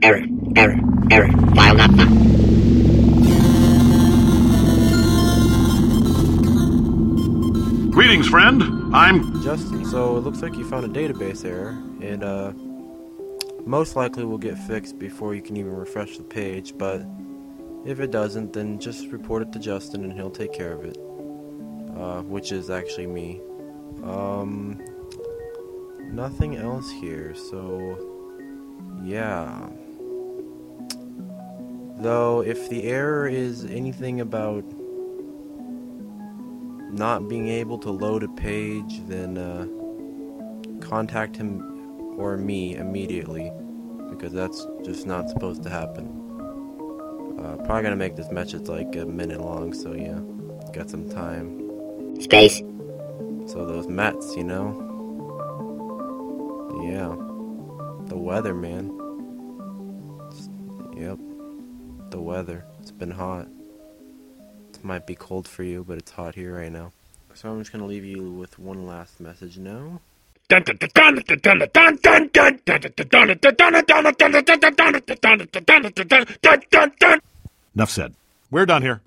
Error, error, error. File not found. Greetings, friend. I'm. Justin, so it looks like you found a database error, and uh, most likely will get fixed before you can even refresh the page, but if it doesn't, then just report it to Justin and he'll take care of it. Uh, which is actually me. Um, nothing else here, so yeah. Though, if the error is anything about not being able to load a page, then uh, contact him or me immediately because that's just not supposed to happen. Uh, probably gonna make this message like a minute long, so yeah, got some time. Space. So those Mets, you know, yeah, the weather, man. It's- yep, the weather. It's been hot. It might be cold for you, but it's hot here right now. So I'm just gonna leave you with one last message now. Enough said. We're done here.